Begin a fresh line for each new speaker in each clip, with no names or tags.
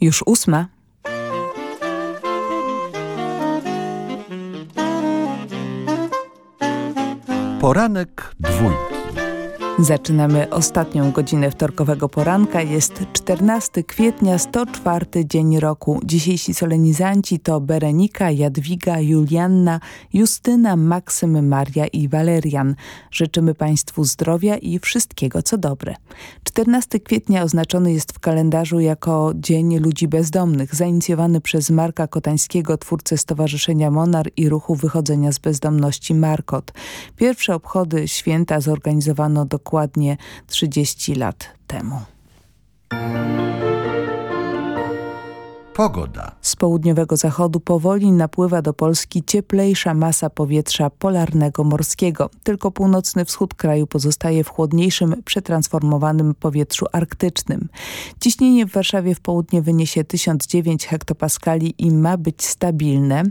Już ósma.
Poranek dwójki.
Zaczynamy ostatnią godzinę wtorkowego poranka. Jest 14 kwietnia, 104 dzień roku. Dzisiejsi solenizanci to Berenika, Jadwiga, Julianna, Justyna, Maksym, Maria i Walerian. Życzymy Państwu zdrowia i wszystkiego co dobre. 14 kwietnia oznaczony jest w kalendarzu jako Dzień Ludzi Bezdomnych, zainicjowany przez Marka Kotańskiego, twórcę Stowarzyszenia Monar i ruchu wychodzenia z bezdomności Markot. Pierwsze obchody święta zorganizowano do dokładnie 30 lat temu.
Pogoda.
Z południowego zachodu powoli napływa do Polski cieplejsza masa powietrza polarnego morskiego. Tylko północny wschód kraju pozostaje w chłodniejszym, przetransformowanym powietrzu arktycznym. Ciśnienie w Warszawie w południe wyniesie 1009 hektopaskali i ma być stabilne.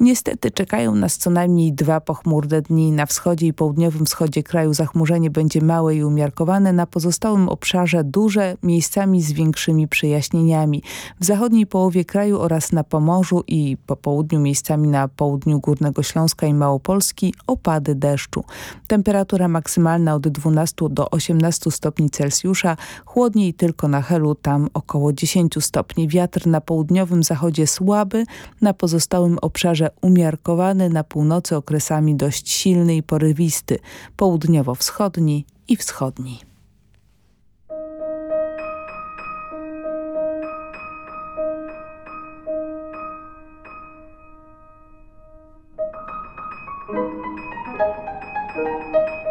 Niestety czekają nas co najmniej dwa pochmurne dni. Na wschodzie i południowym wschodzie kraju zachmurzenie będzie małe i umiarkowane, na pozostałym obszarze duże, miejscami z większymi przejaśnieniami. W zachodniej połowie kraju oraz na Pomorzu i po południu miejscami na południu Górnego Śląska i Małopolski opady deszczu. Temperatura maksymalna od 12 do 18 stopni Celsjusza, chłodniej tylko na Helu, tam około 10 stopni. Wiatr na południowym zachodzie słaby, na pozostałym obszarze umiarkowany na północy okresami dość silny i porywisty, południowo-wschodni i wschodni. Thank you.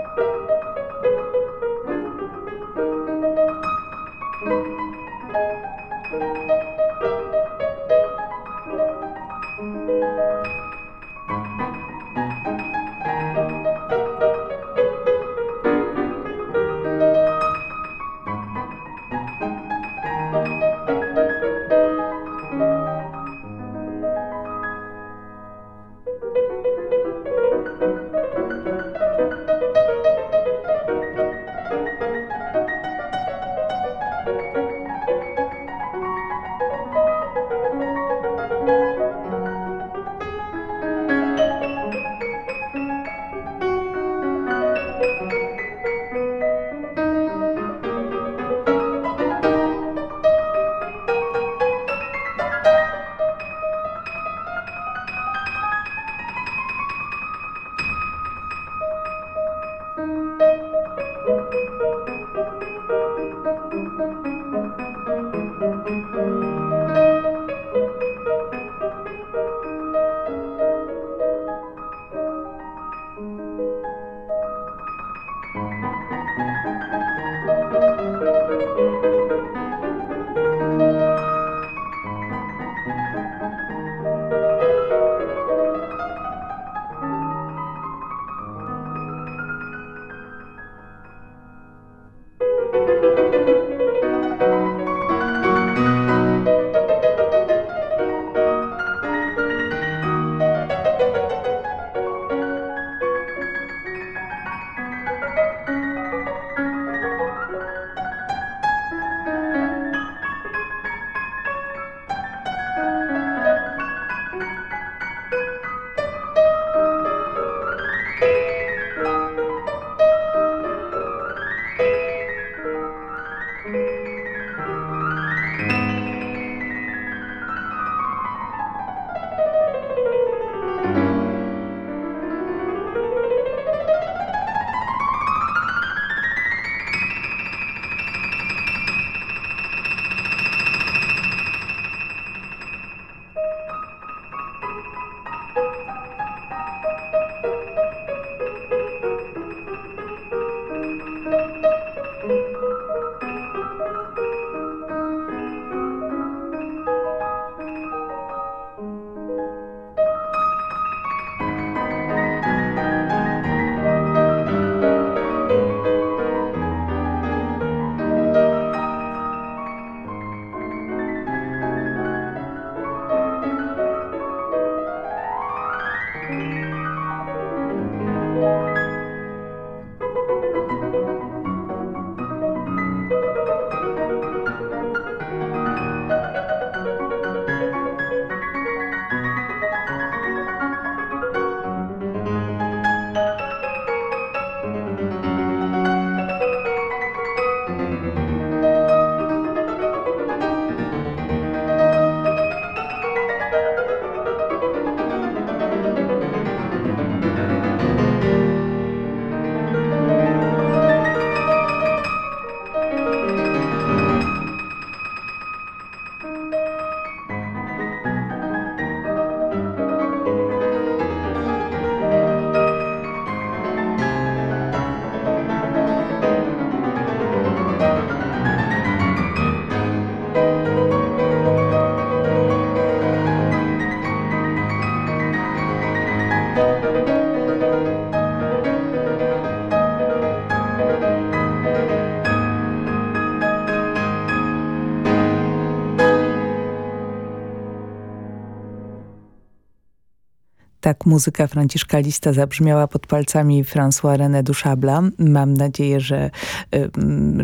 Muzyka Franciszka Lista zabrzmiała pod palcami François René Duchabla. Mam nadzieję, że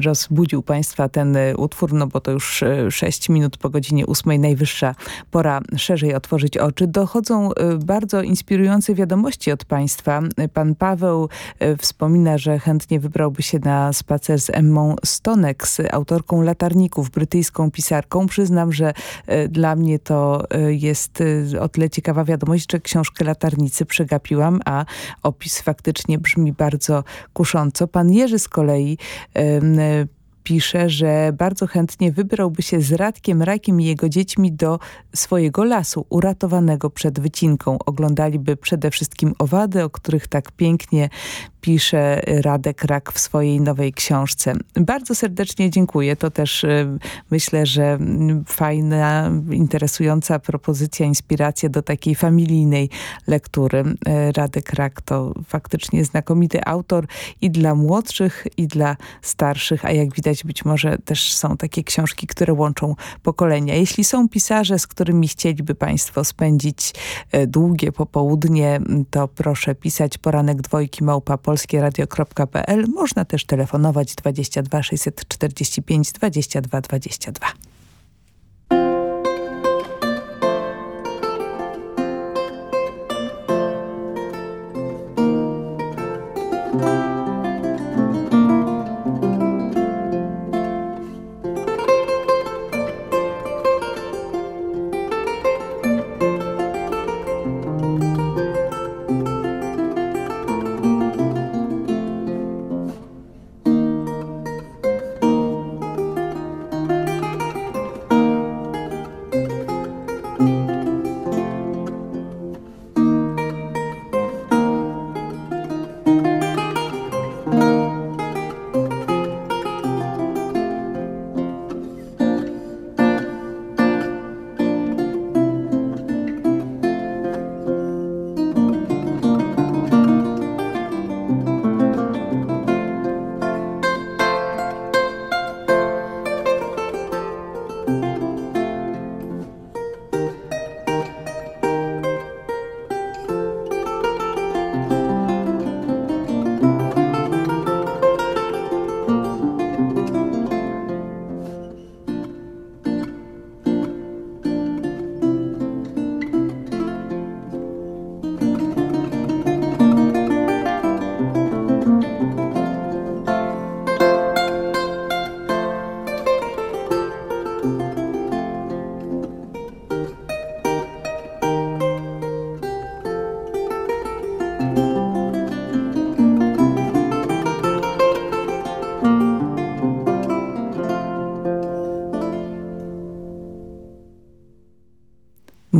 rozbudził Państwa ten y, utwór, no bo to już y, 6 minut po godzinie 8, najwyższa pora szerzej otworzyć oczy. Dochodzą y, bardzo inspirujące wiadomości od Państwa. Pan Paweł wspomina, że chętnie wybrałby się na spacer z Emmą Stonek, z autorką Latarników, brytyjską pisarką. Przyznam, że dla mnie to jest o tyle ciekawa wiadomość, że książkę przegapiłam, a opis faktycznie brzmi bardzo kusząco. Pan Jerzy z kolei pisze, że bardzo chętnie wybrałby się z Radkiem Rakiem i jego dziećmi do swojego lasu, uratowanego przed wycinką. Oglądaliby przede wszystkim owady, o których tak pięknie pisze Radek Rak w swojej nowej książce. Bardzo serdecznie dziękuję. To też y, myślę, że fajna, interesująca propozycja, inspiracja do takiej familijnej lektury. Y, Radek Rak to faktycznie znakomity autor i dla młodszych, i dla starszych, a jak widać być może też są takie książki, które łączą pokolenia. Jeśli są pisarze, z którymi chcieliby Państwo spędzić y, długie popołudnie, to proszę pisać poranek dwojki małpa polskieradio.pl. Można też telefonować 22 645 22 22.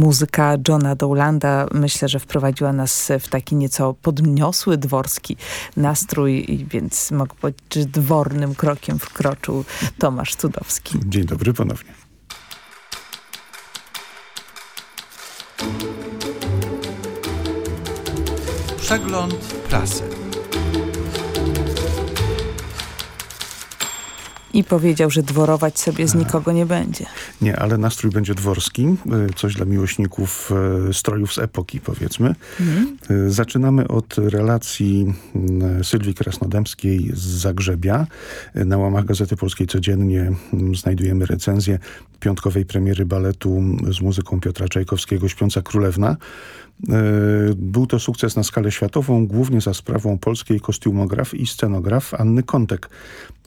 muzyka Johna Dowlanda myślę, że wprowadziła nas w taki nieco podniosły dworski nastrój, więc mogę powiedzieć, że dwornym krokiem wkroczył Tomasz Cudowski.
Dzień dobry ponownie.
Przegląd prasy.
I powiedział, że dworować sobie z nikogo nie będzie.
Nie, ale nastrój będzie dworski. E, coś dla miłośników e, strojów z epoki, powiedzmy. Mhm. E, zaczynamy od relacji Sylwii Krasnodębskiej z Zagrzebia. Na łamach Gazety Polskiej codziennie znajdujemy recenzję piątkowej premiery baletu z muzyką Piotra Czajkowskiego Śpiąca Królewna. E, był to sukces na skalę światową, głównie za sprawą polskiej kostiumograf i scenograf Anny Kontek,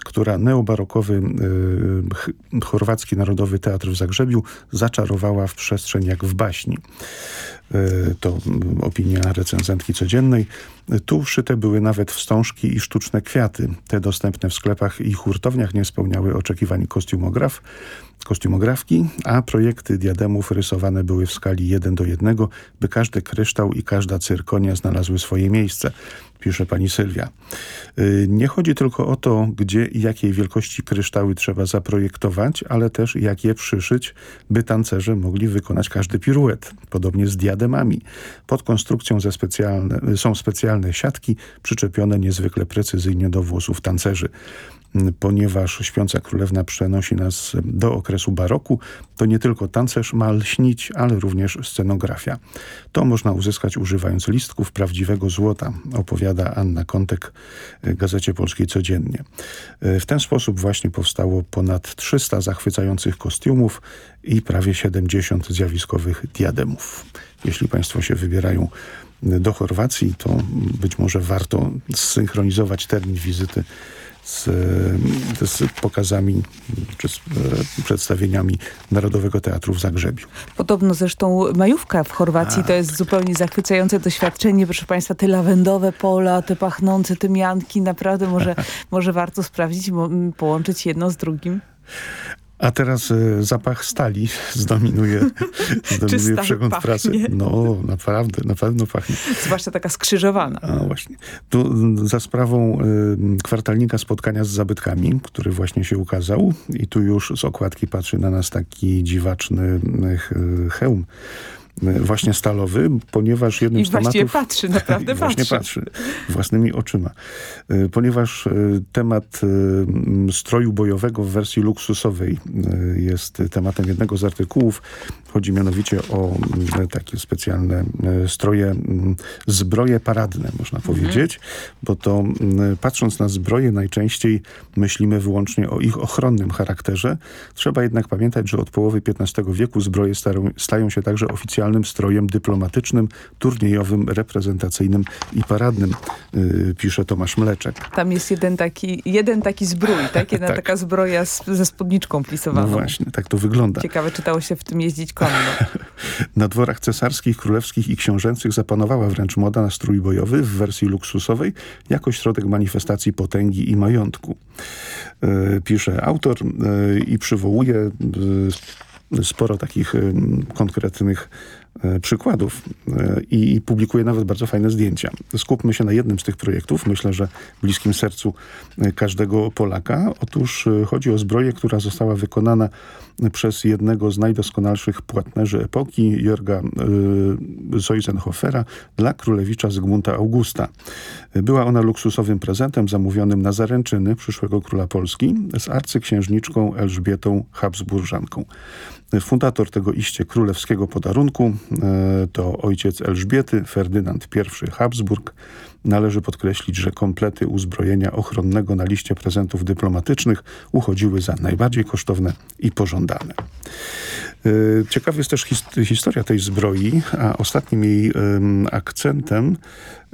która neobarokowy e, chorwacki Narodowy Teatr w Zagrzebiu zaczarowała w przestrzeń jak w baśni. E, to opinia recenzentki codziennej. Tu wszyte były nawet wstążki i sztuczne kwiaty. Te dostępne w sklepach i hurtowniach nie spełniały oczekiwań kostiumograf kostiumografki, a projekty diademów rysowane były w skali 1 do 1, by każdy kryształ i każda cyrkonia znalazły swoje miejsce, pisze pani Sylwia. Y, nie chodzi tylko o to, gdzie i jakiej wielkości kryształy trzeba zaprojektować, ale też jak je przyszyć, by tancerze mogli wykonać każdy piruet. Podobnie z diademami. Pod konstrukcją specjalne, są specjalne siatki przyczepione niezwykle precyzyjnie do włosów tancerzy. Ponieważ Śpiąca Królewna przenosi nas do okresu baroku, to nie tylko tancerz ma lśnić, ale również scenografia. To można uzyskać używając listków prawdziwego złota, opowiada Anna Kontek Gazecie Polskiej Codziennie. W ten sposób właśnie powstało ponad 300 zachwycających kostiumów i prawie 70 zjawiskowych diademów. Jeśli Państwo się wybierają do Chorwacji, to być może warto zsynchronizować termin wizyty z, z, pokazami czy z e, przedstawieniami Narodowego Teatru w Zagrzebiu.
Podobno zresztą majówka w Chorwacji A. to jest zupełnie zachwycające doświadczenie. Proszę Państwa, te lawendowe pola, te pachnące tymianki, naprawdę może, może warto sprawdzić, połączyć jedno z drugim.
A teraz y, zapach stali zdominuje, zdominuje przegląd pachnie? prasy. No, naprawdę, na pewno pachnie.
Zwłaszcza taka skrzyżowana.
A właśnie. Tu za sprawą y, kwartalnika spotkania z zabytkami, który właśnie się ukazał i tu już z okładki patrzy na nas taki dziwaczny y, hełm właśnie stalowy, ponieważ jednym
I
z tematów...
I patrzy, naprawdę
właśnie patrzy. Własnymi oczyma. E, ponieważ e, temat e, stroju bojowego w wersji luksusowej jest tematem jednego z artykułów. Chodzi mianowicie o takie specjalne stroje, zbroje paradne, można mhm. powiedzieć, bo to patrząc na zbroje najczęściej myślimy wyłącznie o ich ochronnym charakterze. Trzeba jednak pamiętać, że od połowy XV wieku zbroje stają się także oficjalnym strojem dyplomatycznym, turniejowym, reprezentacyjnym i paradnym, yy, pisze Tomasz Mleczek.
Tam jest jeden taki, jeden taki zbrój, tak? Jedna tak. taka zbroja z, ze spódniczką plisowaną.
No właśnie, tak to wygląda.
Ciekawe, czy dało się w tym jeździć konno.
na dworach cesarskich, królewskich i książęcych zapanowała wręcz moda na strój bojowy w wersji luksusowej jako środek manifestacji potęgi i majątku. Yy, pisze autor yy, i przywołuje yy, sporo takich konkretnych E, przykładów e, i publikuje nawet bardzo fajne zdjęcia. Skupmy się na jednym z tych projektów, myślę, że bliskim sercu e, każdego Polaka. Otóż chodzi o zbroję, która została wykonana przez jednego z najdoskonalszych płatnerzy epoki, Jorga Zeusenhofera, dla królewicza Zygmunta Augusta. Była ona luksusowym prezentem zamówionym na zaręczyny przyszłego króla Polski z arcyksiężniczką Elżbietą Habsburżanką. Fundator tego iście królewskiego podarunku e, to ojciec Elżbiety, Ferdynand I Habsburg. Należy podkreślić, że komplety uzbrojenia ochronnego na liście prezentów dyplomatycznych uchodziły za najbardziej kosztowne i pożądane. E, ciekawa jest też his historia tej zbroi, a ostatnim jej akcentem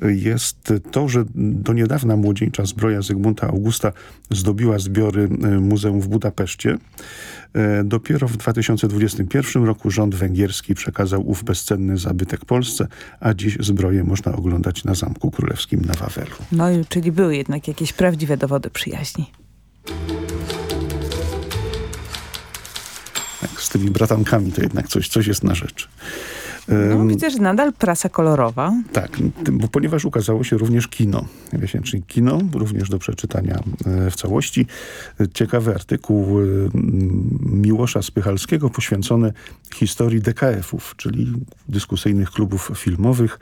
jest to, że do niedawna młodzieńcza zbroja Zygmunta Augusta zdobiła zbiory muzeum w Budapeszcie. E, dopiero w 2021 roku rząd węgierski przekazał ów bezcenny zabytek Polsce, a dziś zbroję można oglądać na Zamku Królewskim na Wawelu.
No czyli były jednak jakieś prawdziwe dowody przyjaźni.
Tak, z tymi bratankami to jednak coś, coś jest na rzecz.
No, widzę, że nadal prasa kolorowa.
Tak, bo ponieważ ukazało się również kino. Czyli kino, również do przeczytania e, w całości. Ciekawy artykuł e, Miłosza Spychalskiego poświęcony historii DKF-ów, czyli dyskusyjnych klubów filmowych.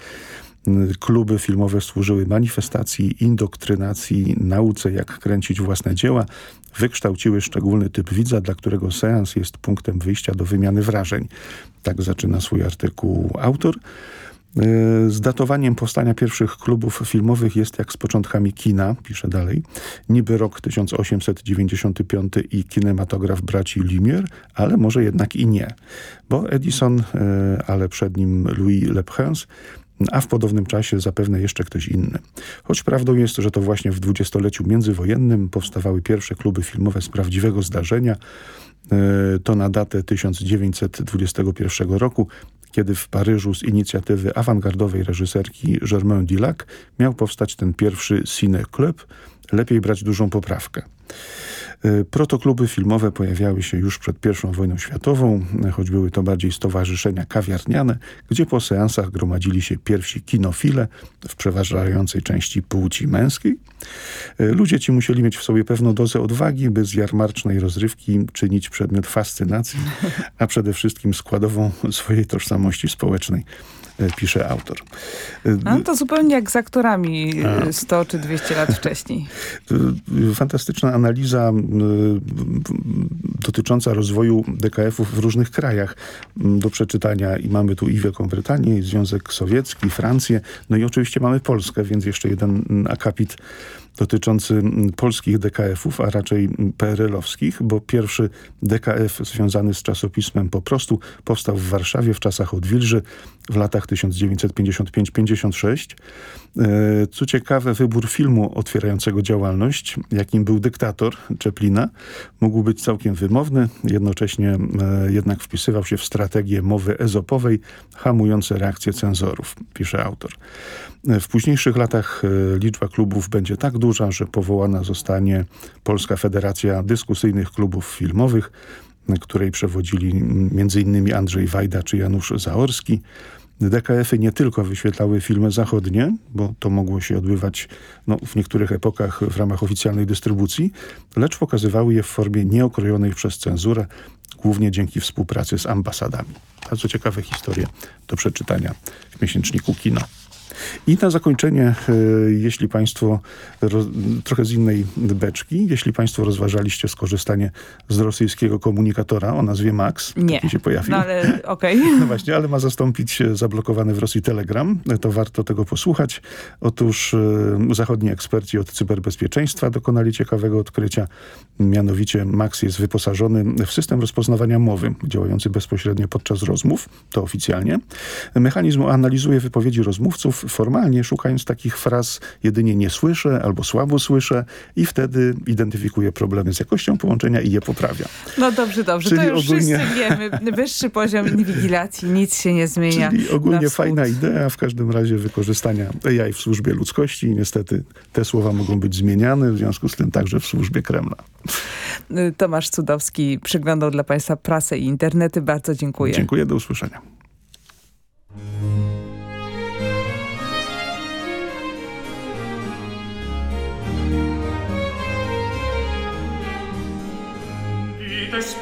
Kluby filmowe służyły manifestacji, indoktrynacji, nauce jak kręcić własne dzieła, wykształciły szczególny typ widza, dla którego seans jest punktem wyjścia do wymiany wrażeń. Tak zaczyna swój artykuł autor. Z datowaniem powstania pierwszych klubów filmowych jest jak z początkami kina, pisze dalej. Niby rok 1895 i kinematograf braci Lumière, ale może jednak i nie. Bo Edison, e, ale przed nim Louis Leprince, a w podobnym czasie zapewne jeszcze ktoś inny. Choć prawdą jest, że to właśnie w dwudziestoleciu międzywojennym powstawały pierwsze kluby filmowe z prawdziwego zdarzenia, e, to na datę 1921 roku, kiedy w Paryżu z inicjatywy awangardowej reżyserki Germain Dillac miał powstać ten pierwszy Cine Club, lepiej brać dużą poprawkę. E, protokluby filmowe pojawiały się już przed I wojną światową, choć były to bardziej stowarzyszenia kawiarniane, gdzie po seansach gromadzili się pierwsi kinofile w przeważającej części płci męskiej. E, ludzie ci musieli mieć w sobie pewną dozę odwagi, by z jarmarcznej rozrywki czynić przedmiot fascynacji, a przede wszystkim składową swojej tożsamości społecznej. Pisze autor.
No to zupełnie jak z aktorami 100 czy 200 lat wcześniej.
Fantastyczna analiza dotycząca rozwoju DKF-ów w różnych krajach do przeczytania i mamy tu i Wielką Brytanię, i Związek Sowiecki, Francję, no i oczywiście mamy Polskę, więc jeszcze jeden akapit dotyczący polskich DKF-ów, a raczej PRL-owskich, bo pierwszy DKF związany z czasopismem po prostu powstał w Warszawie w czasach odwilży w latach 1955-56. E, co ciekawe, wybór filmu otwierającego działalność, jakim był dyktator Czeplina, mógł być całkiem wymowny, jednocześnie e, jednak wpisywał się w strategię mowy ezopowej, hamujące reakcje cenzorów, pisze autor. E, w późniejszych latach liczba klubów będzie tak duża, że powołana zostanie Polska Federacja Dyskusyjnych Klubów Filmowych, której przewodzili m.in. Andrzej Wajda czy Janusz Zaorski. DKF-y nie tylko wyświetlały filmy zachodnie, bo to mogło się odbywać no, w niektórych epokach w ramach oficjalnej dystrybucji, lecz pokazywały je w formie nieokrojonej przez cenzurę, głównie dzięki współpracy z ambasadami. Bardzo ciekawe historie do przeczytania w miesięczniku Kino. I na zakończenie, e, jeśli Państwo, trochę z innej beczki, jeśli Państwo rozważaliście skorzystanie z rosyjskiego komunikatora o nazwie Max,
nie.
się pojawił.
No ale. Okay.
No właśnie, ale ma zastąpić zablokowany w Rosji Telegram. To warto tego posłuchać. Otóż e, zachodni eksperci od cyberbezpieczeństwa dokonali ciekawego odkrycia. Mianowicie Max jest wyposażony w system rozpoznawania mowy, działający bezpośrednio podczas rozmów, to oficjalnie. Mechanizm analizuje wypowiedzi rozmówców, formalnie szukając takich fraz jedynie nie słyszę albo słabo słyszę i wtedy identyfikuje problemy z jakością połączenia i je poprawia.
No dobrze, dobrze, Czyli to już ogólnie... wszyscy wiemy. Wyższy poziom inwigilacji, nic się nie zmienia.
Czyli ogólnie fajna idea, w każdym razie wykorzystania AI w służbie ludzkości. Niestety te słowa mogą być zmieniane, w związku z tym także w służbie Kremla.
Tomasz Cudowski przyglądał dla Państwa prasę i internety. Bardzo dziękuję.
Dziękuję, do usłyszenia.
Peter's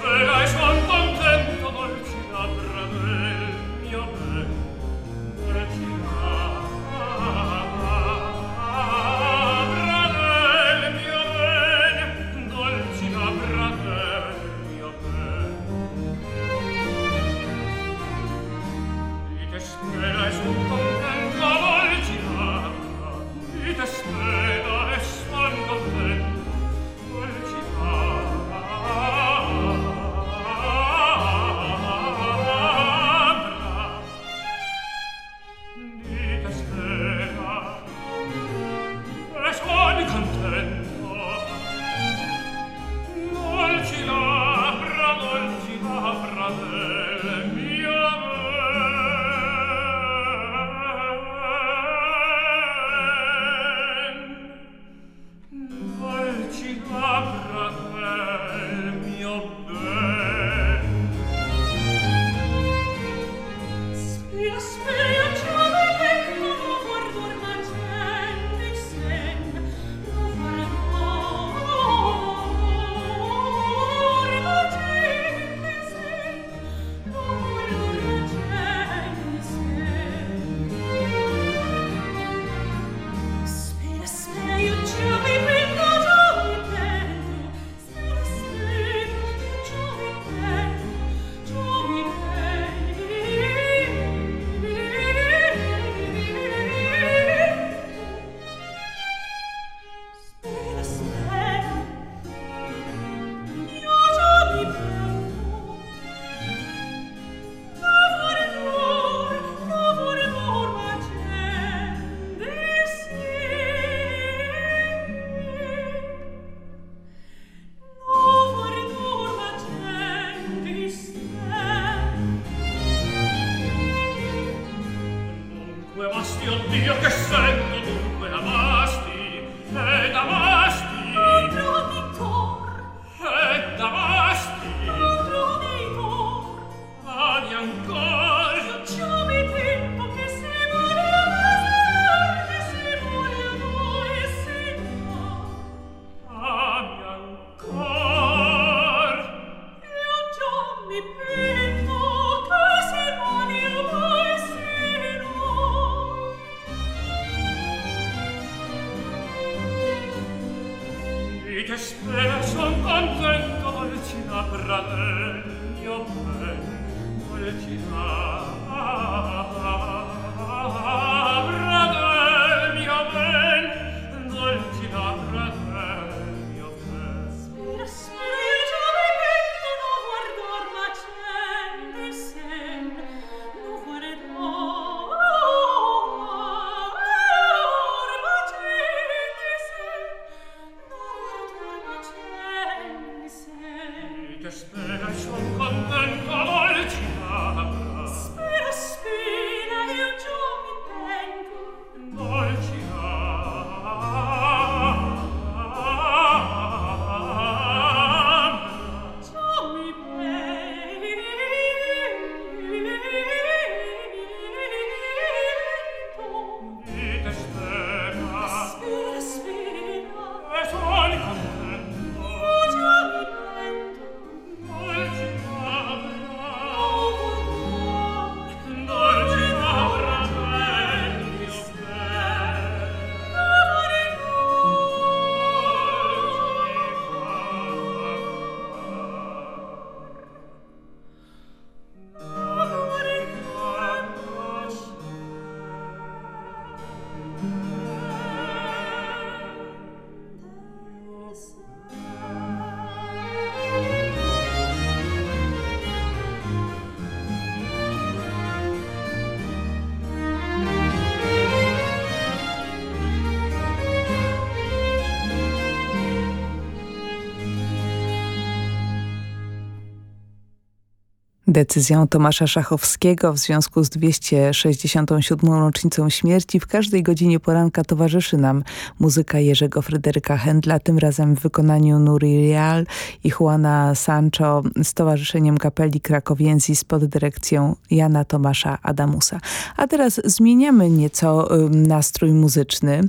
Decyzją Tomasza Szachowskiego w związku z 267. rocznicą śmierci w każdej godzinie poranka towarzyszy nam muzyka Jerzego Fryderyka Händla, tym razem w wykonaniu Nuri Real i Juana Sancho z Towarzyszeniem Kapeli Krakowiensis pod dyrekcją Jana Tomasza Adamusa. A teraz zmieniamy nieco nastrój muzyczny.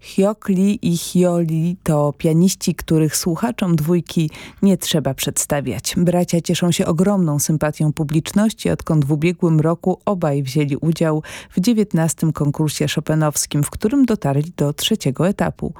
Hyokli i Hyoli to pianiści, których słuchaczom dwójki nie trzeba przedstawiać. Bracia cieszą się ogromną sympatią publiczności, odkąd w ubiegłym roku obaj wzięli udział w XIX konkursie szopenowskim, w którym dotarli do trzeciego etapu.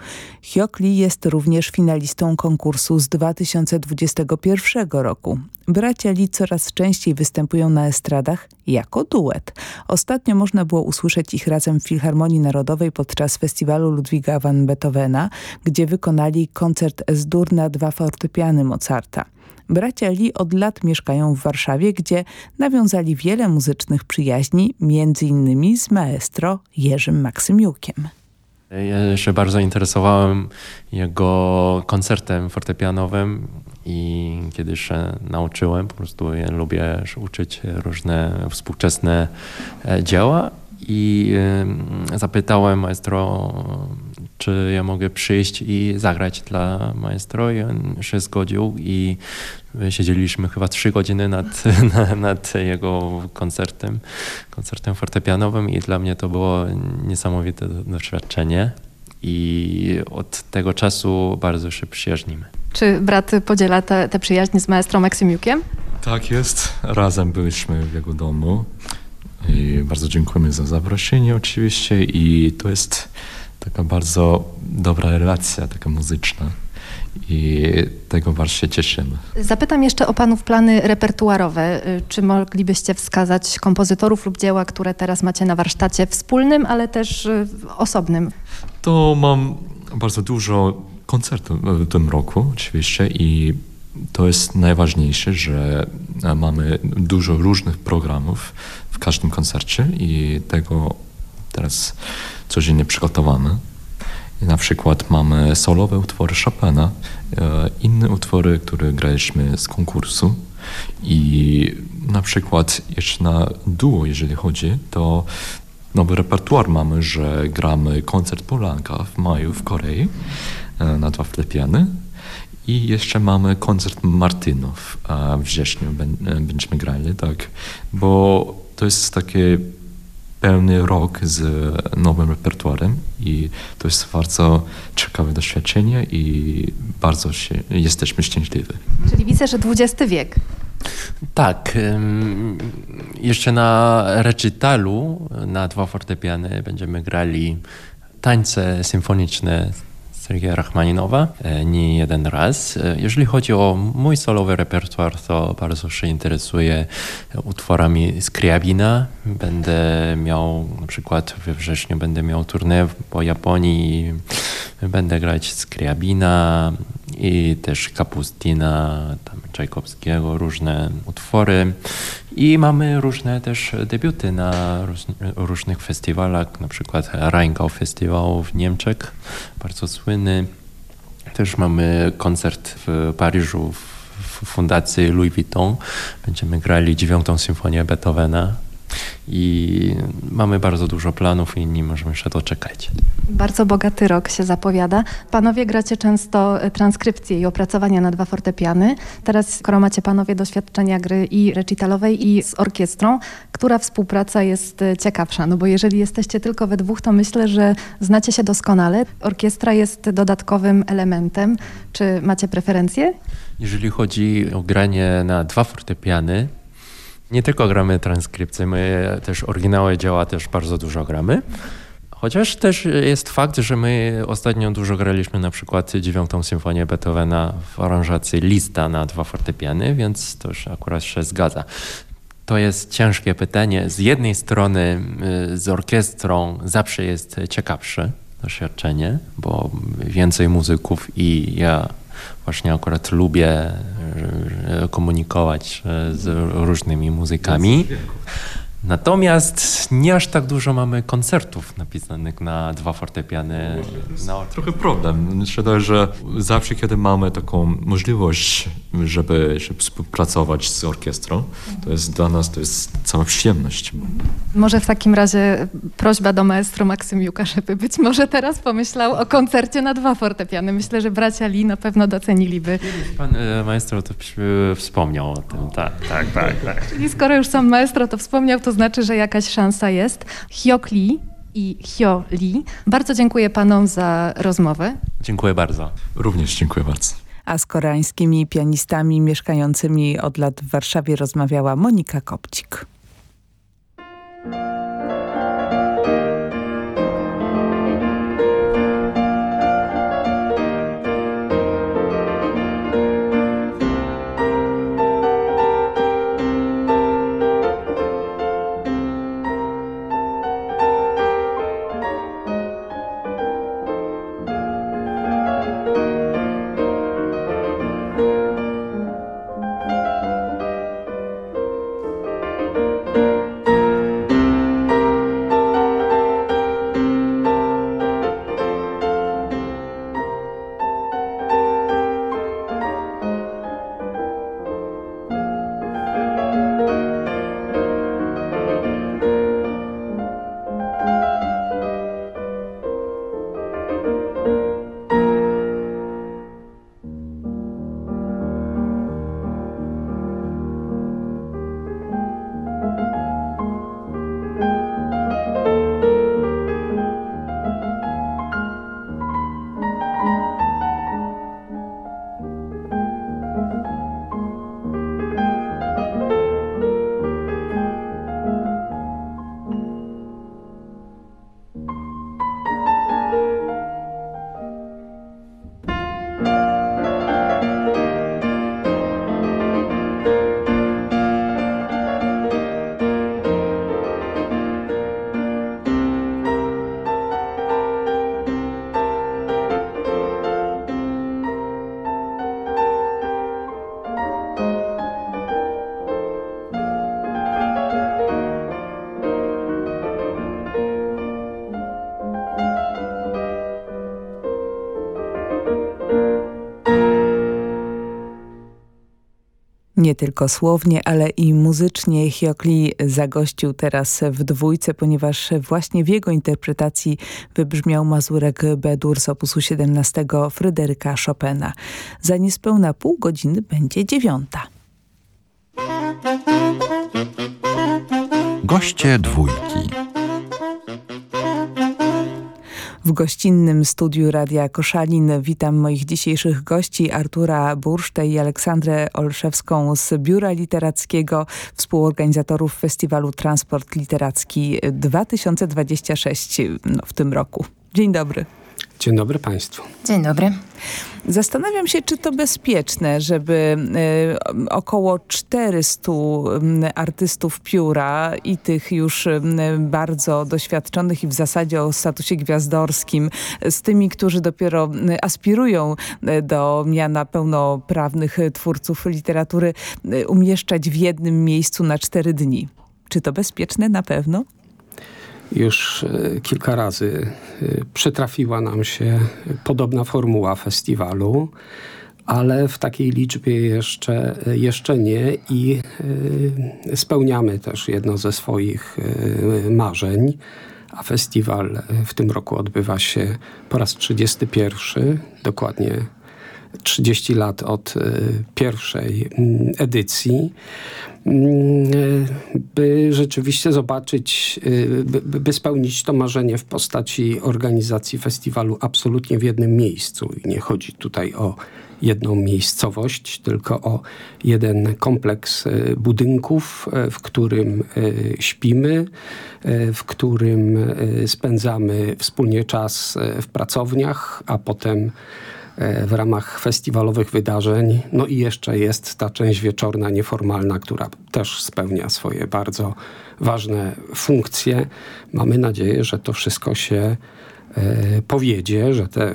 Hyokli jest również finalistą konkursu z 2021 roku. Bracia Lee coraz częściej występują na estradach jako duet. Ostatnio można było usłyszeć ich razem w Filharmonii Narodowej podczas festiwalu Ludwiga van Beethovena, gdzie wykonali koncert S-dur na dwa fortepiany Mozarta. Bracia Lee od lat mieszkają w Warszawie, gdzie nawiązali wiele muzycznych przyjaźni, między innymi z maestro Jerzym Maksymiukiem.
Ja się bardzo interesowałem jego koncertem fortepianowym i kiedy się nauczyłem, po prostu ja lubię uczyć różne współczesne e, dzieła. I zapytałem maestro, czy ja mogę przyjść i zagrać dla maestro. I on się zgodził i siedzieliśmy chyba trzy godziny nad, nad jego koncertem, koncertem fortepianowym. I dla mnie to było niesamowite doświadczenie. I od tego czasu bardzo się przyjaźnimy.
Czy brat podziela te, te przyjaźnie z maestrą Maksymiukiem?
Tak jest. Razem byliśmy w jego domu. I bardzo dziękujemy za zaproszenie oczywiście i to jest taka bardzo dobra relacja, taka muzyczna i tego bardzo się cieszymy.
Zapytam jeszcze o panów plany repertuarowe. Czy moglibyście wskazać kompozytorów lub dzieła, które teraz macie na warsztacie wspólnym, ale też osobnym?
To mam bardzo dużo koncertów w tym roku oczywiście i to jest najważniejsze, że mamy dużo różnych programów w każdym koncercie i tego teraz codziennie przygotowane. I na przykład mamy solowe utwory Chopina, e, inne utwory, które graliśmy z konkursu i na przykład jeszcze na duo, jeżeli chodzi, to nowy repertuar mamy, że gramy koncert Polanka w maju w Korei e, na dwa fortepiany i jeszcze mamy koncert Martynów w wrześniu e, będziemy grali, tak, bo to jest takie pełny rok z nowym repertuarem i to jest bardzo ciekawe doświadczenie i bardzo się, jesteśmy szczęśliwi.
Czyli widzę, że XX wiek.
Tak. Jeszcze na recitalu na dwa fortepiany będziemy grali tańce symfoniczne Sergeja Rachmaninowa e, nie jeden raz. E, jeżeli chodzi o mój solowy repertuar, to bardzo się interesuję utworami Skriabina. Będę miał, na przykład we wrześniu będę miał tournée po Japonii. Będę grać Skriabina i też Kapustina, tam Czajkowskiego, różne utwory. I mamy różne też debiuty na różnych festiwalach, na przykład Rheingau Festival w Niemczech, bardzo słynny. Też mamy koncert w Paryżu w Fundacji Louis Vuitton. Będziemy grali dziewiątą symfonię Beethovena i mamy bardzo dużo planów i nie możemy się doczekać.
Bardzo bogaty rok się zapowiada. Panowie gracie często e, transkrypcje i opracowania na dwa fortepiany. Teraz, skoro macie panowie doświadczenia gry i recitalowej i z orkiestrą, która współpraca jest e, ciekawsza? No bo jeżeli jesteście tylko we dwóch, to myślę, że znacie się doskonale. Orkiestra jest dodatkowym elementem. Czy macie preferencje?
Jeżeli chodzi o granie na dwa fortepiany, nie tylko gramy transkrypcje, my też oryginały dzieła też bardzo dużo gramy. Chociaż też jest fakt, że my ostatnio dużo graliśmy na przykład dziewiątą symfonię Beethovena w aranżacji lista na dwa fortepiany, więc to już akurat się zgadza. To jest ciężkie pytanie. Z jednej strony y, z orkiestrą zawsze jest ciekawsze doświadczenie, bo więcej muzyków i ja właśnie akurat lubię e, komunikować e, z różnymi muzykami. Natomiast nie aż tak dużo mamy koncertów napisanych na dwa fortepiany.
No, trochę problem. Myślę, że zawsze, kiedy mamy taką możliwość, żeby, żeby współpracować z orkiestrą, to jest dla nas to jest cała przyjemność.
Może w takim razie prośba do maestro Maksymiuka, żeby być może teraz pomyślał o koncercie na dwa fortepiany. Myślę, że bracia Lee na pewno doceniliby.
Pan e, maestro to wspomniał o tym. Tak, tak, tak. tak.
Czyli skoro już sam maestro to wspomniał, to to znaczy, że jakaś szansa jest. Hyok Lee i Hyo Lee. Bardzo dziękuję panom za rozmowę.
Dziękuję bardzo.
Również dziękuję bardzo.
A z koreańskimi pianistami mieszkającymi od lat w Warszawie rozmawiała Monika Kopcik. Nie tylko słownie, ale i muzycznie Hyokli zagościł teraz w dwójce, ponieważ właśnie w jego interpretacji wybrzmiał Mazurek B-dur z opusu 17 Fryderyka Chopina. Za niespełna pół godziny będzie dziewiąta.
Goście dwójki.
W gościnnym studiu Radia Koszalin witam moich dzisiejszych gości Artura Bursztę i Aleksandrę Olszewską z Biura Literackiego, współorganizatorów Festiwalu Transport Literacki 2026 no, w tym roku. Dzień dobry.
Dzień dobry Państwu.
Dzień dobry.
Zastanawiam się, czy to bezpieczne, żeby y, około 400 y, artystów pióra i tych już y, bardzo doświadczonych i w zasadzie o statusie gwiazdorskim z tymi, którzy dopiero aspirują do miana pełnoprawnych twórców literatury umieszczać w jednym miejscu na cztery dni. Czy to bezpieczne? Na pewno?
Już e, kilka razy e, przytrafiła nam się podobna formuła festiwalu, ale w takiej liczbie jeszcze, jeszcze nie i e, spełniamy też jedno ze swoich marzeń. A festiwal w tym roku odbywa się po raz 31, dokładnie 30 lat od pierwszej mm, edycji. Mm, by rzeczywiście zobaczyć, y, by, spełnić to marzenie w postaci organizacji festiwalu absolutnie w jednym miejscu. I nie chodzi tutaj o jedną miejscowość, tylko o jeden kompleks y, budynków, y, w którym śpimy, w którym spędzamy wspólnie czas w pracowniach, a potem w ramach festiwalowych wydarzeń. No i jeszcze jest ta część wieczorna, nieformalna, która też spełnia swoje bardzo ważne funkcje. Mamy nadzieję, że to wszystko się e, powiedzie, że te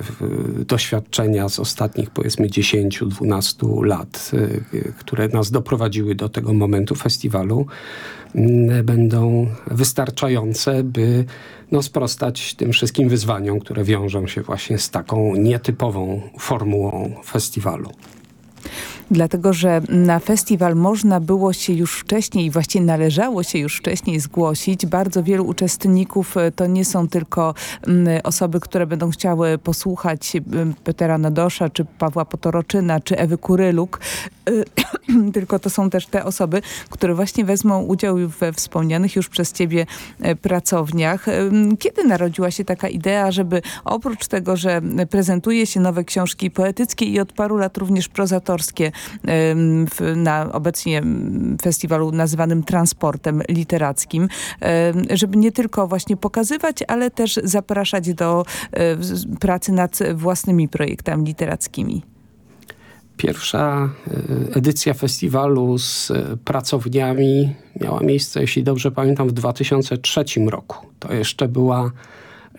doświadczenia z ostatnich powiedzmy 10-12 lat, e, które nas doprowadziły do tego momentu festiwalu, będą wystarczające, by no, sprostać tym wszystkim wyzwaniom, które wiążą się właśnie z taką nietypową formułą festiwalu
dlatego że na festiwal można było się już wcześniej, właściwie należało się już wcześniej zgłosić. Bardzo wielu uczestników e, to nie są tylko osoby, które będą chciały posłuchać Petera Nadosza, czy Pawła Potoroczyna, czy Ewy Kuryluk, e, tylko to są też te osoby, które właśnie wezmą udział we wspomnianych już przez ciebie e, pracowniach. Kiedy narodziła się taka idea, żeby oprócz tego, że prezentuje się nowe książki poetyckie i od paru lat również prozatorskie na obecnie festiwalu nazywanym transportem literackim, żeby nie tylko właśnie pokazywać, ale też zapraszać do pracy nad własnymi projektami literackimi.
Pierwsza e, edycja festiwalu z e, pracowniami miała miejsce, jeśli dobrze pamiętam, w 2003 roku. To jeszcze była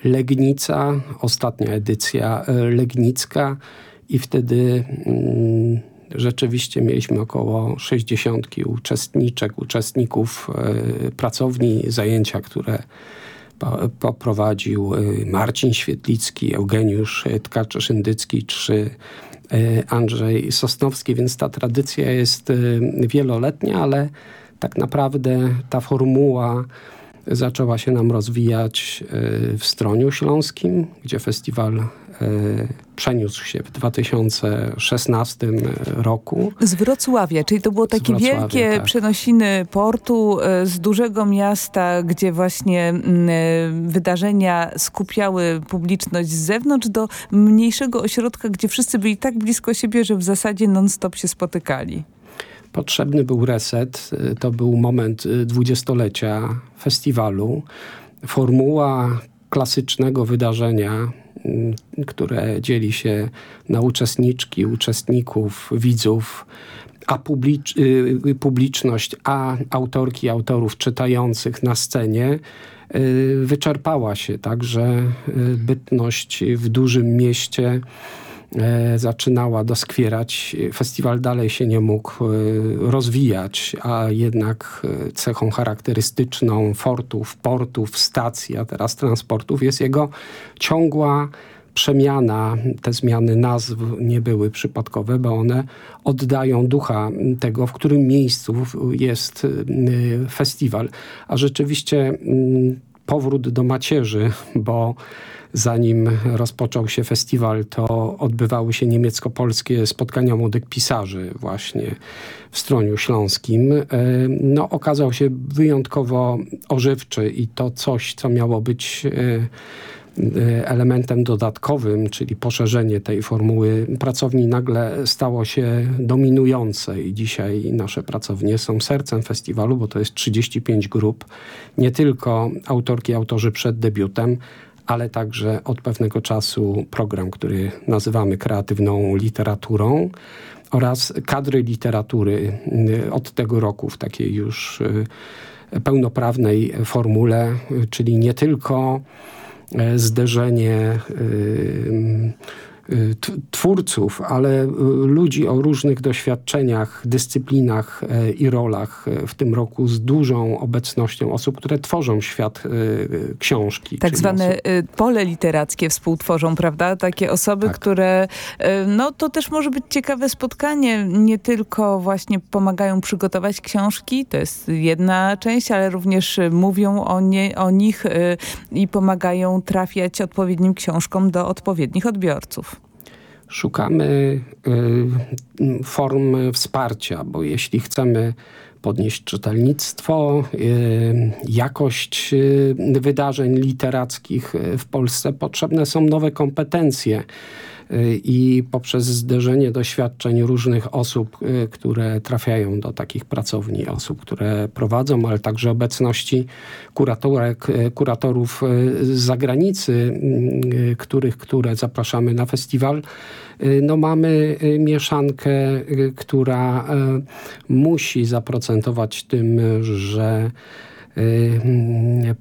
Legnica, ostatnia edycja e, Legnicka i wtedy mm, rzeczywiście mieliśmy około 60 uczestniczek, uczestników pracowni, zajęcia, które poprowadził Marcin Świetlicki, Eugeniusz Tkaczysz-Indycki czy Andrzej Sosnowski, więc ta tradycja jest wieloletnia, ale tak naprawdę ta formuła zaczęła się nam rozwijać w Stroniu Śląskim, gdzie festiwal E, przeniósł się w 2016 roku.
Z Wrocławia, czyli to było takie wielkie tak. przenosiny portu e, z dużego miasta, gdzie właśnie e, wydarzenia skupiały publiczność z zewnątrz do mniejszego ośrodka, gdzie wszyscy byli tak blisko siebie, że w zasadzie non-stop się spotykali.
Potrzebny był reset. To był moment dwudziestolecia festiwalu. Formuła klasycznego wydarzenia które dzieli się na uczestniczki, uczestników, widzów, a publicz y, publiczność, a autorki, autorów czytających na scenie y, wyczerpała się. Także y, bytność w dużym mieście zaczynała doskwierać. Festiwal dalej się nie mógł e, rozwijać, a jednak e, cechą charakterystyczną fortów, portów, stacji, a teraz transportów jest jego ciągła przemiana, te zmiany nazw nie były przypadkowe, bo one oddają ducha tego, w którym miejscu jest festiwal. A rzeczywiście powrót do macierzy, bo zanim rozpoczął się festiwal, to odbywały się niemiecko-polskie spotkania młodych pisarzy właśnie w Stroniu Śląskim. E, no, okazał się wyjątkowo ożywczy i to coś, co miało być e, e, elementem dodatkowym, czyli poszerzenie tej formuły pracowni nagle stało się dominujące i dzisiaj nasze pracownie są sercem festiwalu, bo to jest 35 grup, nie tylko autorki, autorzy przed debiutem, ale także od pewnego czasu program, który nazywamy kreatywną literaturą oraz kadry literatury od tego roku w takiej już pełnoprawnej formule, czyli nie tylko zderzenie Y, twórców, ale y, ludzi o różnych doświadczeniach, dyscyplinach y, i rolach w tym roku z dużą obecnością osób, które tworzą świat książki.
Tak zwane
osób...
pole literackie współtworzą, prawda? Takie osoby, tak. które, no to też może być ciekawe spotkanie, nie tylko właśnie pomagają przygotować książki, to jest jedna część, ale również mówią o, nie, o nich i pomagają trafiać odpowiednim książkom do odpowiednich odbiorców
szukamy y, form wsparcia, bo jeśli chcemy podnieść czytelnictwo, y, jakość y, wydarzeń literackich w Polsce, potrzebne są nowe kompetencje i poprzez zderzenie doświadczeń różnych osób, y, które trafiają do takich pracowni, osób, które prowadzą, ale także obecności kuratorek, y, kuratorów y, z zagranicy, których, które zapraszamy na festiwal, no mamy mieszankę, która musi zaprocentować tym, że Y,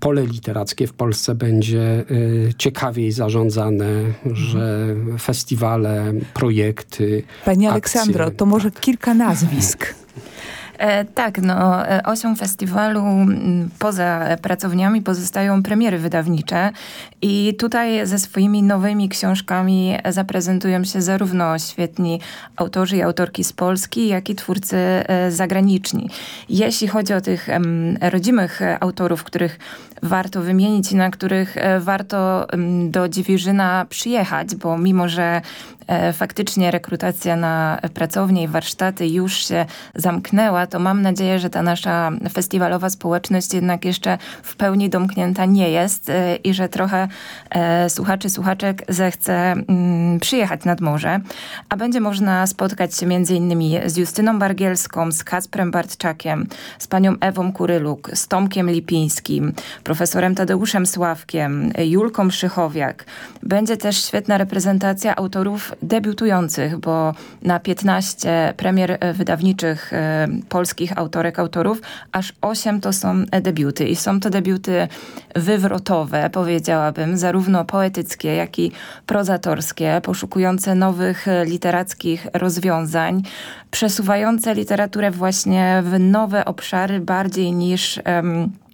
pole literackie w Polsce będzie y, ciekawiej zarządzane, że festiwale, projekty.
Pani Aleksandro, akcje, to może kilka nazwisk.
E, tak, no e, osią festiwalu poza pracowniami pozostają premiery wydawnicze i tutaj ze swoimi nowymi książkami zaprezentują się zarówno świetni autorzy i autorki z Polski, jak i twórcy e, zagraniczni. Jeśli chodzi o tych rodzimych autorów, których warto wymienić i na których warto do Dziewierzyna przyjechać, bo mimo, że faktycznie rekrutacja na pracownie i warsztaty już się zamknęła, to mam nadzieję, że ta nasza festiwalowa społeczność jednak jeszcze w pełni domknięta nie jest e, i że trochę e, słuchaczy, słuchaczek zechce mm, przyjechać nad morze, a będzie można spotkać się między innymi z Justyną Bargielską, z Kacprem Bartczakiem, z panią Ewą Kuryluk, z Tomkiem Lipińskim, profesorem Tadeuszem Sławkiem, Julką Szychowiak. Będzie też świetna reprezentacja autorów debiutujących, bo na 15 premier e, wydawniczych e, polskich autorek, autorów, aż 8 to są debiuty. I są to debiuty wywrotowe, powiedziałabym, zarówno poetyckie, jak i prozatorskie, poszukujące nowych e, literackich rozwiązań, przesuwające literaturę właśnie w nowe obszary bardziej niż... Um,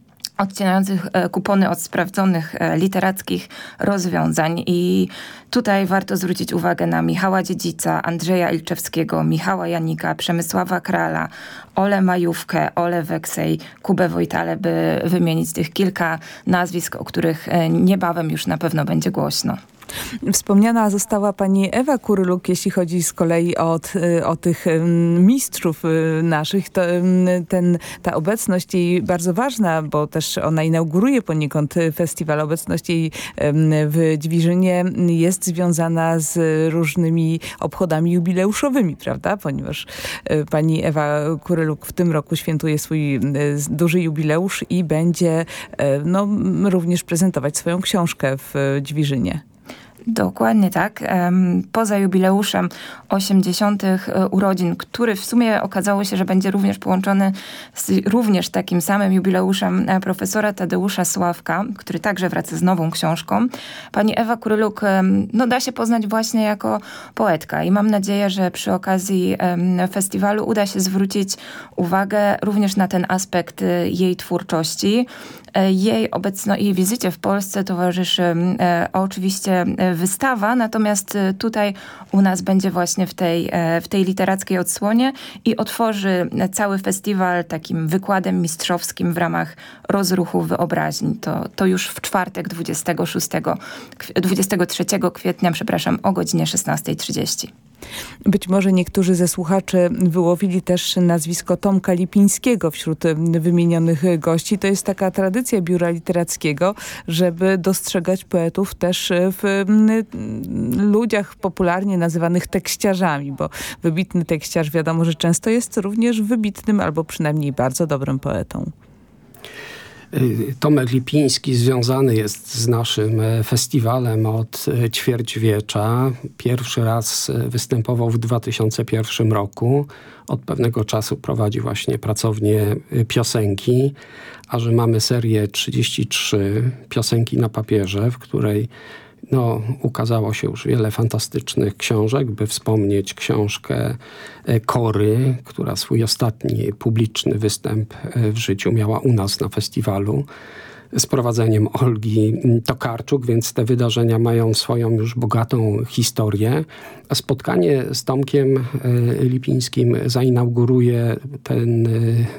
odcinających kupony od sprawdzonych literackich rozwiązań i Tutaj warto zwrócić uwagę na Michała Dziedzica, Andrzeja Ilczewskiego, Michała Janika, Przemysława Krala, Ole Majówkę, Ole Weksej, Kubę Wojtale, by wymienić tych kilka nazwisk, o których e, niebawem już na pewno będzie głośno.
Wspomniana została pani Ewa Kuryluk, jeśli chodzi z kolei o, o tych mistrzów y, naszych. To, ten, ta obecność jej bardzo ważna, bo też ona inauguruje poniekąd festiwal. Obecność jej w Dźwiżynie jest związana z różnymi obchodami jubileuszowymi, prawda? Ponieważ y, pani Ewa Kuryluk w tym roku świętuje swój y, duży jubileusz i będzie no, również prezentować swoją książkę w Dźwiżynie.
Dokładnie tak. Poza jubileuszem 80. E, urodzin, który w sumie okazało się, że będzie również połączony z również takim samym jubileuszem e, profesora Tadeusza Sławka, który także wraca z nową książką. Pani Ewa Kuryluk no, da się poznać właśnie jako poetka i mam nadzieję, że przy okazji festiwalu uda się zwrócić uwagę również na ten aspekt e, jej twórczości. Jej obecno jej wizycie w Polsce towarzyszy oczywiście wystawa, natomiast y, tutaj u nas będzie właśnie w tej, e, w tej literackiej odsłonie i otworzy cały festiwal takim wykładem mistrzowskim w ramach rozruchu wyobraźni. To, to już w czwartek 26, 23 kwietnia, przepraszam, o godzinie 16.30.
Być może niektórzy ze słuchaczy wyłowili też nazwisko Tomka Lipińskiego wśród wymienionych gości. To jest taka tradycja biura literackiego, żeby dostrzegać poetów też w ludziach popularnie nazywanych tekściarzami, bo wybitny tekściarz wiadomo, że często jest również wybitnym albo przynajmniej bardzo dobrym poetą.
Tomek Lipiński związany jest z naszym festiwalem od ćwierćwiecza. Pierwszy raz występował w 2001 roku. Od pewnego czasu prowadzi właśnie pracownię piosenki, a że mamy serię 33 piosenki na papierze, w której no, ukazało się już wiele fantastycznych książek, by wspomnieć książkę e, Kory, która swój ostatni publiczny występ e, w życiu miała u nas na festiwalu z prowadzeniem Olgi Tokarczuk, więc te wydarzenia mają swoją już bogatą historię. Spotkanie z Tomkiem e, Lipińskim zainauguruje ten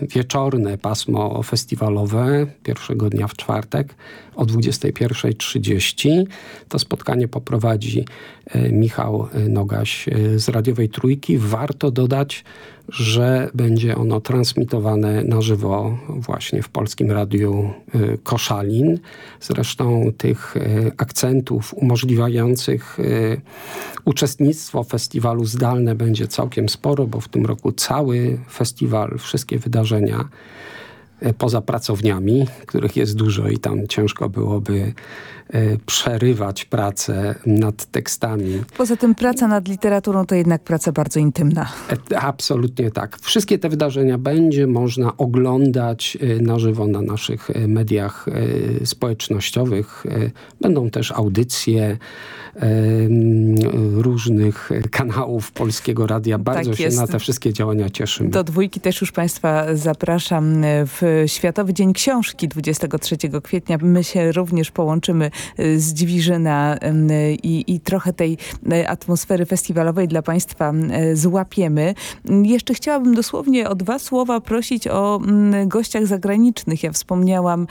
wieczorne pasmo festiwalowe pierwszego dnia w czwartek o 21.30. To spotkanie poprowadzi e, Michał e, Nogaś e, z Radiowej Trójki. Warto dodać, że będzie ono transmitowane na żywo właśnie w Polskim Radiu Koszalin. Zresztą tych akcentów umożliwiających uczestnictwo w festiwalu zdalne będzie całkiem sporo, bo w tym roku cały festiwal, wszystkie wydarzenia poza pracowniami, których jest dużo i tam ciężko byłoby przerywać pracę nad tekstami.
Poza tym praca nad literaturą to jednak praca bardzo intymna.
E, absolutnie tak. Wszystkie te wydarzenia będzie można oglądać na żywo na naszych mediach społecznościowych. Będą też audycje różnych kanałów Polskiego Radia. Bardzo tak się na te wszystkie działania cieszymy.
Do dwójki też już Państwa zapraszam w Światowy Dzień Książki 23 kwietnia. My się również połączymy z Dziwiżyna i, i trochę tej y, atmosfery festiwalowej dla Państwa y, złapiemy. Jeszcze chciałabym dosłownie o dwa słowa prosić o gościach zagranicznych. Ja wspomniałam,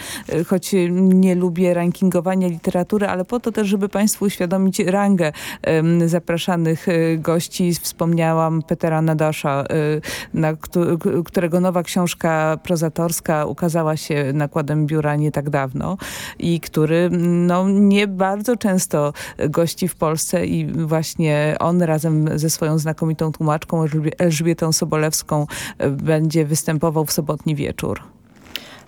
choć nie lubię rankingowania literatury, ale po to też, żeby Państwu uświadomić rangę zapraszanych gości. Wspomniałam Petera Nadasza, na którego nowa książka prozatorska ukazała się nakładem biura nie tak dawno i który no, nie bardzo często gości w Polsce i właśnie on razem ze swoją znakomitą tłumaczką Elżbietą Sobolewską e, będzie występował w sobotni wieczór.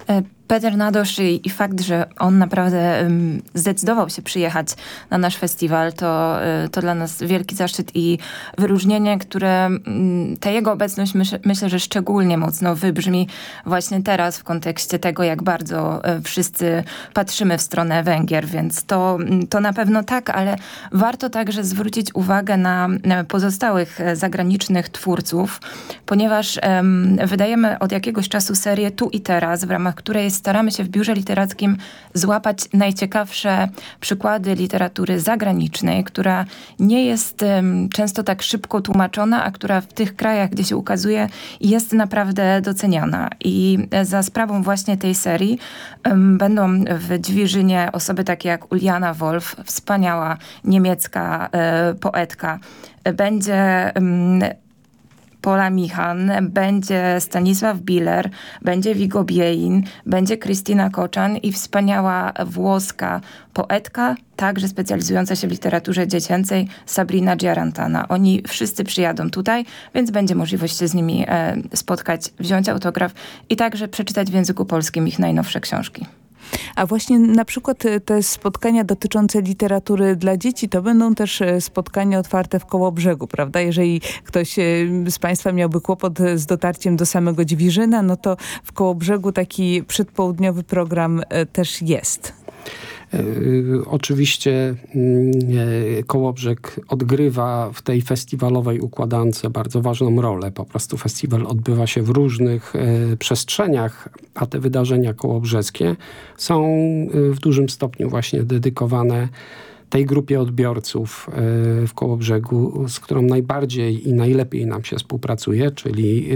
E, Peter Nadosz i, i, fakt, że on naprawdę um, zdecydował się przyjechać na nasz festiwal, to, y, to dla nas wielki zaszczyt i wyróżnienie, które um, ta jego obecność myśl, myślę, że szczególnie mocno wybrzmi właśnie teraz w kontekście tego, jak bardzo y, wszyscy patrzymy w stronę Węgier, więc to, to na pewno tak, ale warto także zwrócić uwagę na, na pozostałych zagranicznych twórców, ponieważ wydajemy od jakiegoś czasu serię Tu i Teraz, w ramach której staramy się w biurze literackim złapać najciekawsze przykłady literatury zagranicznej, która nie jest często tak szybko tłumaczona, a która w tych krajach, gdzie się ukazuje, jest naprawdę doceniana. I za sprawą właśnie tej serii będą w Dźwirzynie osoby takie jak Uliana Wolf, wspaniała niemiecka e, poetka. Będzie Pola Michan, będzie Stanisław Biller, będzie Vigo Biein, będzie Krystyna Koczan i wspaniała włoska poetka, także specjalizująca się w literaturze dziecięcej, Sabrina Giarantana. Oni wszyscy przyjadą tutaj, więc będzie możliwość się z nimi e, spotkać, wziąć autograf i także przeczytać w języku polskim ich najnowsze książki.
A właśnie na przykład e, te spotkania dotyczące literatury dla dzieci, to będą też e, spotkania otwarte w koło brzegu, prawda? Jeżeli ktoś e, z Państwa miałby kłopot z dotarciem do samego Dziwiżyna, no to w koło brzegu taki przedpołudniowy program też jest.
E, oczywiście mm, e, Kołobrzeg odgrywa w tej festiwalowej układance bardzo ważną rolę. Po prostu festiwal odbywa się w różnych e, przestrzeniach, a te wydarzenia kołobrzeskie są w dużym stopniu właśnie dedykowane tej grupie odbiorców w Kołobrzegu, z którą najbardziej i najlepiej nam się współpracuje, czyli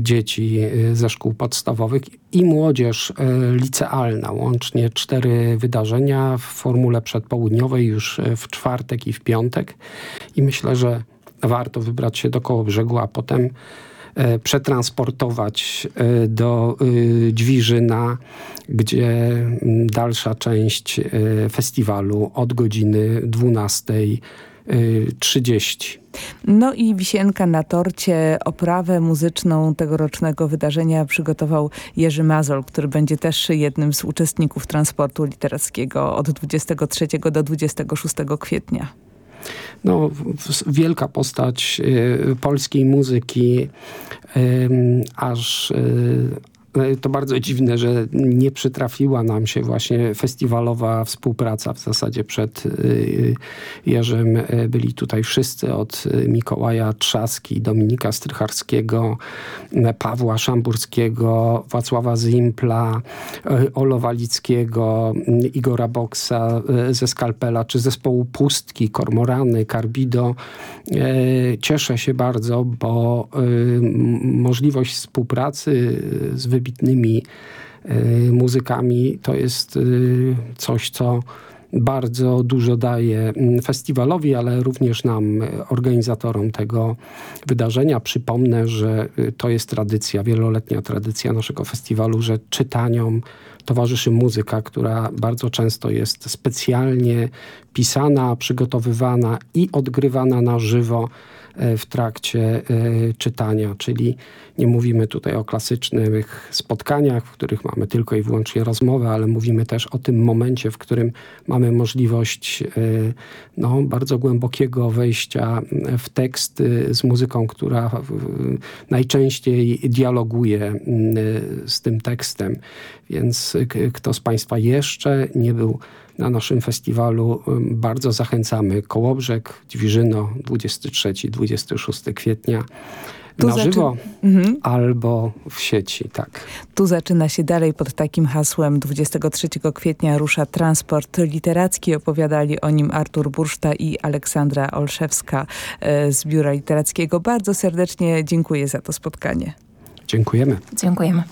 dzieci y, ze szkół podstawowych i młodzież y, licealna. Łącznie cztery wydarzenia w formule przedpołudniowej już w czwartek i w piątek. I myślę, że warto wybrać się do Kołobrzegu, a potem przetransportować do Dźwiżyna, gdzie dalsza część festiwalu od godziny 12 30.
No i wisienka na torcie, oprawę muzyczną tegorocznego wydarzenia przygotował Jerzy Mazol, który będzie też jednym z uczestników transportu literackiego od 23 do 26 kwietnia.
No, wielka postać y, polskiej muzyki, aż E, to bardzo dziwne, że nie przytrafiła nam się właśnie festiwalowa współpraca. W zasadzie przed e, Jerzym e, byli tutaj wszyscy od Mikołaja Trzaski, Dominika Strycharskiego, Pawła Szamburskiego, Wacława Zimpla, Olo Walickiego, Igora Boksa ze Skalpela, czy zespołu Pustki, Kormorany, Carbido. Cieszę się bardzo, bo możliwość współpracy z wybitnymi y, muzykami. To jest y, coś, co bardzo dużo daje mm, festiwalowi, ale również nam, y, organizatorom tego wydarzenia. Przypomnę, że to jest tradycja, wieloletnia tradycja naszego festiwalu, że czytaniom towarzyszy muzyka, która bardzo często jest specjalnie pisana, przygotowywana i odgrywana na żywo E, w trakcie e, czytania, czyli nie mówimy tutaj o klasycznych spotkaniach, w których mamy tylko i wyłącznie rozmowę, ale mówimy też o tym momencie, w którym mamy możliwość e, no, bardzo głębokiego wejścia w tekst z muzyką, która najczęściej dialoguje z tym tekstem. Więc kto z Państwa jeszcze nie był na naszym festiwalu bardzo zachęcamy. Kołobrzeg, Dwiżyno, 23-26 kwietnia. Tu na żywo mhm. albo w sieci, tak.
Tu zaczyna się dalej pod takim hasłem 23 kwietnia rusza transport literacki. Opowiadali o nim Artur Burszta i Aleksandra Olszewska e, z Biura Literackiego. Bardzo serdecznie dziękuję za to spotkanie.
Dziękujemy.
Dziękujemy.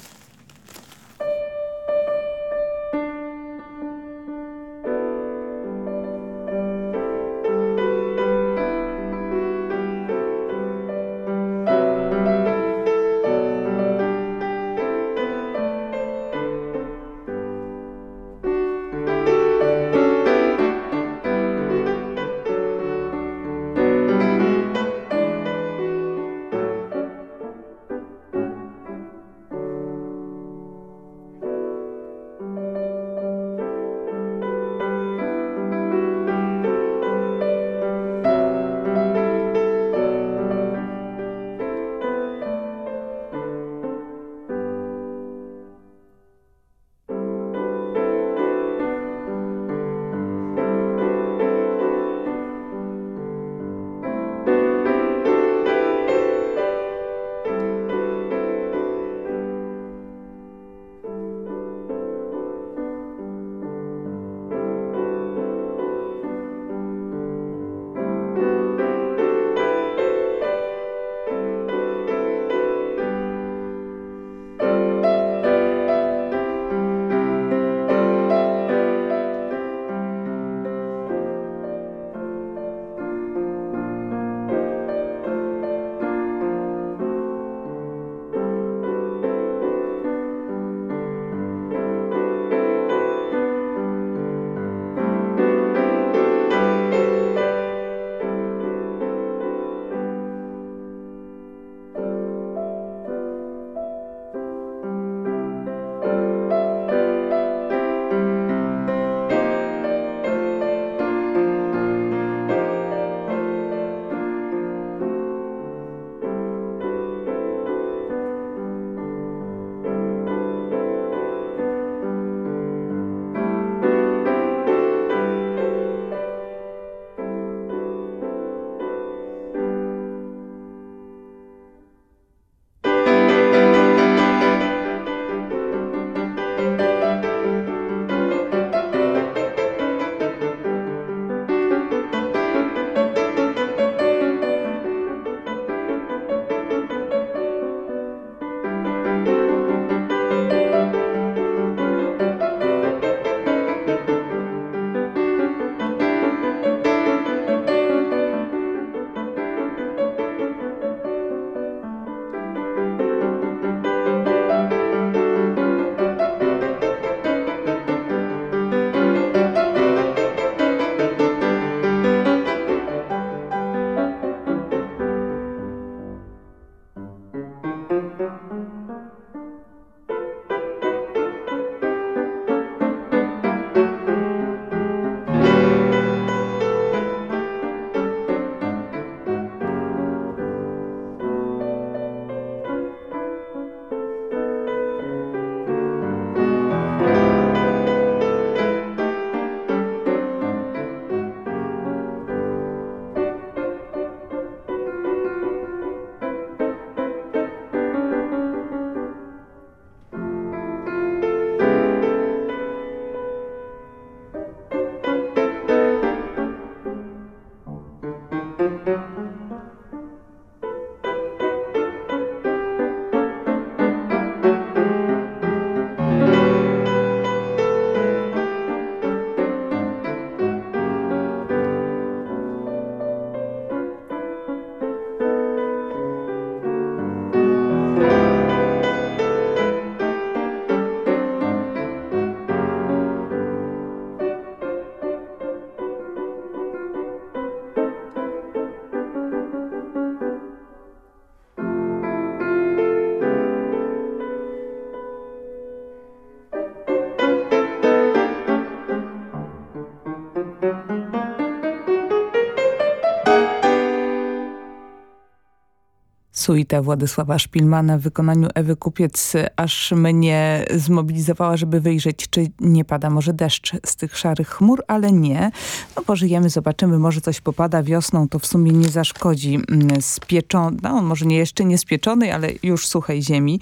Suite Władysława Szpilmana w wykonaniu Ewy Kupiec aż mnie zmobilizowała, żeby wyjrzeć, czy nie pada może deszcz z tych szarych chmur, ale nie. No pożyjemy, zobaczymy, może coś popada wiosną, to w sumie nie zaszkodzi mm, spieczonej, no może nie jeszcze nie spieczonej, ale już suchej ziemi.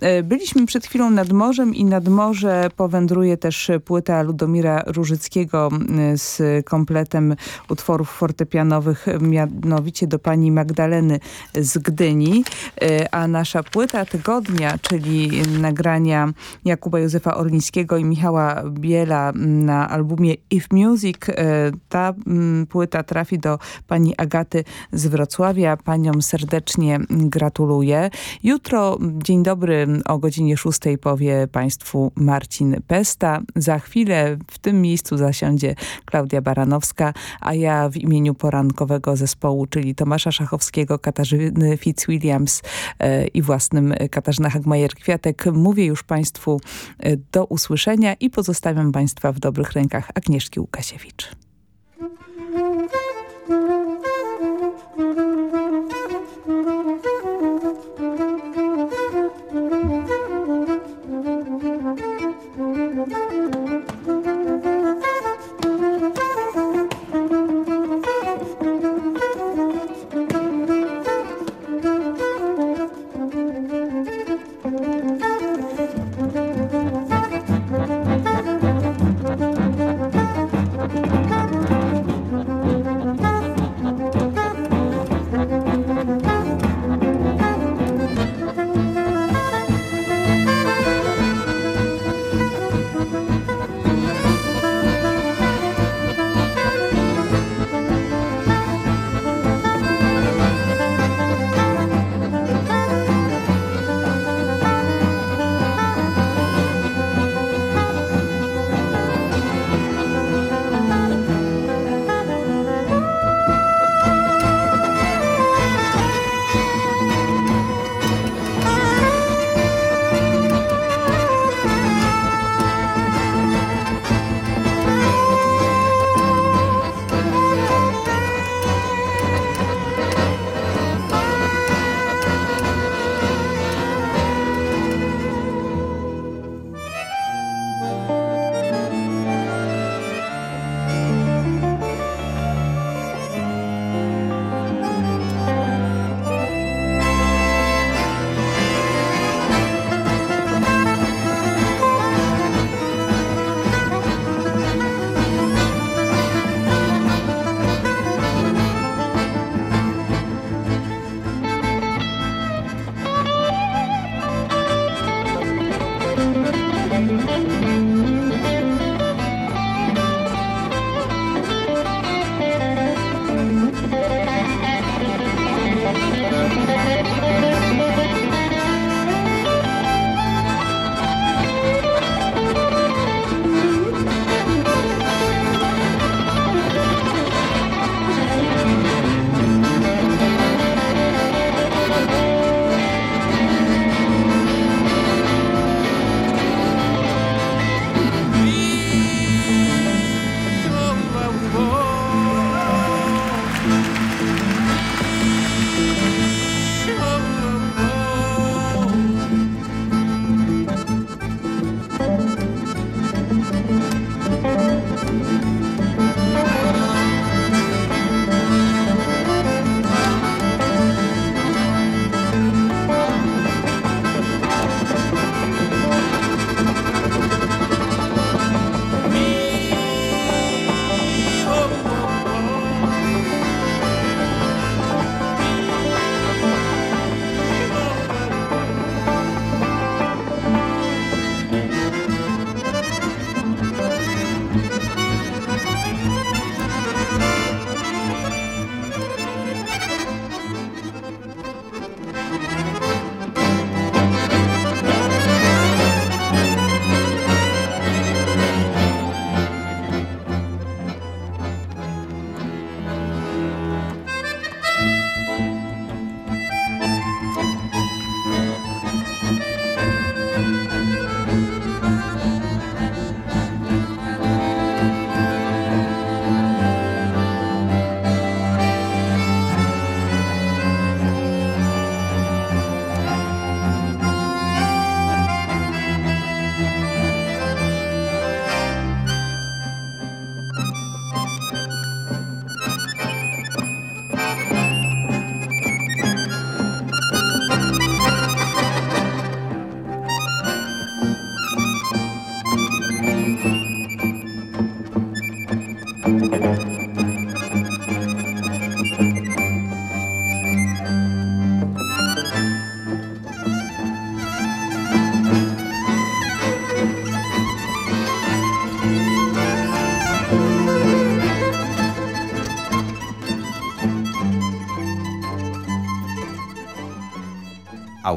E, byliśmy przed chwilą nad morzem i nad morze powędruje też płyta Ludomira Różyckiego mm, z kompletem utworów fortepianowych, mianowicie do pani Magdaleny z Gdyni, e, a nasza płyta tygodnia, czyli nagrania Jakuba Józefa Orlińskiego i Michała Biela na albumie If Music. E, ta mm, płyta trafi do pani Agaty z Wrocławia. Paniom serdecznie gratuluję. Jutro, dzień dobry, o godzinie 6 powie państwu Marcin Pesta. Za chwilę w tym miejscu zasiądzie Klaudia Baranowska, a ja w imieniu porankowego zespołu, czyli Tomasza Szachowskiego, Katarzyny Fitzwilliams e, i własnym Katarzyna Hagmajer-Kwiatek mówię już państwu e, do usłyszenia i pozostawiam państwa w dobrych rękach Agnieszki Łukasiewicz.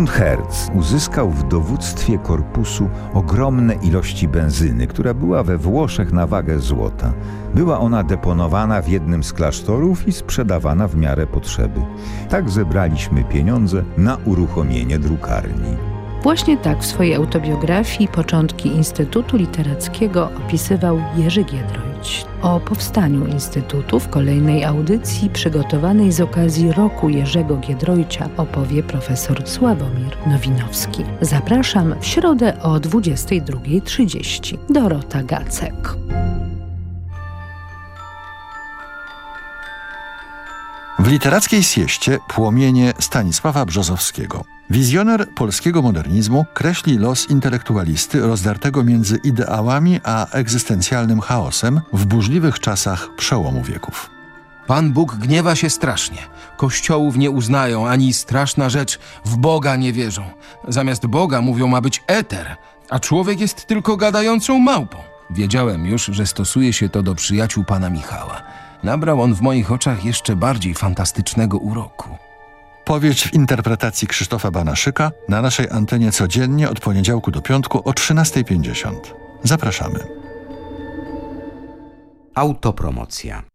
Zygmunt Herz uzyskał w dowództwie korpusu ogromne ilości benzyny, która była we Włoszech na wagę złota. Była ona deponowana w jednym z klasztorów i sprzedawana w miarę potrzeby. Tak zebraliśmy pieniądze na uruchomienie drukarni.
Właśnie tak w swojej autobiografii początki Instytutu Literackiego opisywał Jerzy O powstaniu Instytutu w kolejnej audycji przygotowanej z okazji roku Jerzego Giedroycia opowie profesor Sławomir Nowinowski. Zapraszam w środę o 22.30. Dorota Gacek.
W literackiej sieście płomienie Stanisława Brzozowskiego. Wizjoner polskiego modernizmu kreśli los intelektualisty rozdartego między ideałami a egzystencjalnym chaosem w burzliwych czasach przełomu wieków.
Pan Bóg gniewa się strasznie. Kościołów nie uznają, ani straszna rzecz, w Boga nie wierzą. Zamiast Boga mówią ma być eter, a człowiek jest tylko gadającą małpą. Wiedziałem już, że stosuje się to do przyjaciół pana Michała. Nabrał on w moich oczach jeszcze bardziej fantastycznego uroku.
Powieść w interpretacji Krzysztofa Banaszyka na naszej antenie codziennie od poniedziałku do piątku o 13.50. Zapraszamy.
Autopromocja.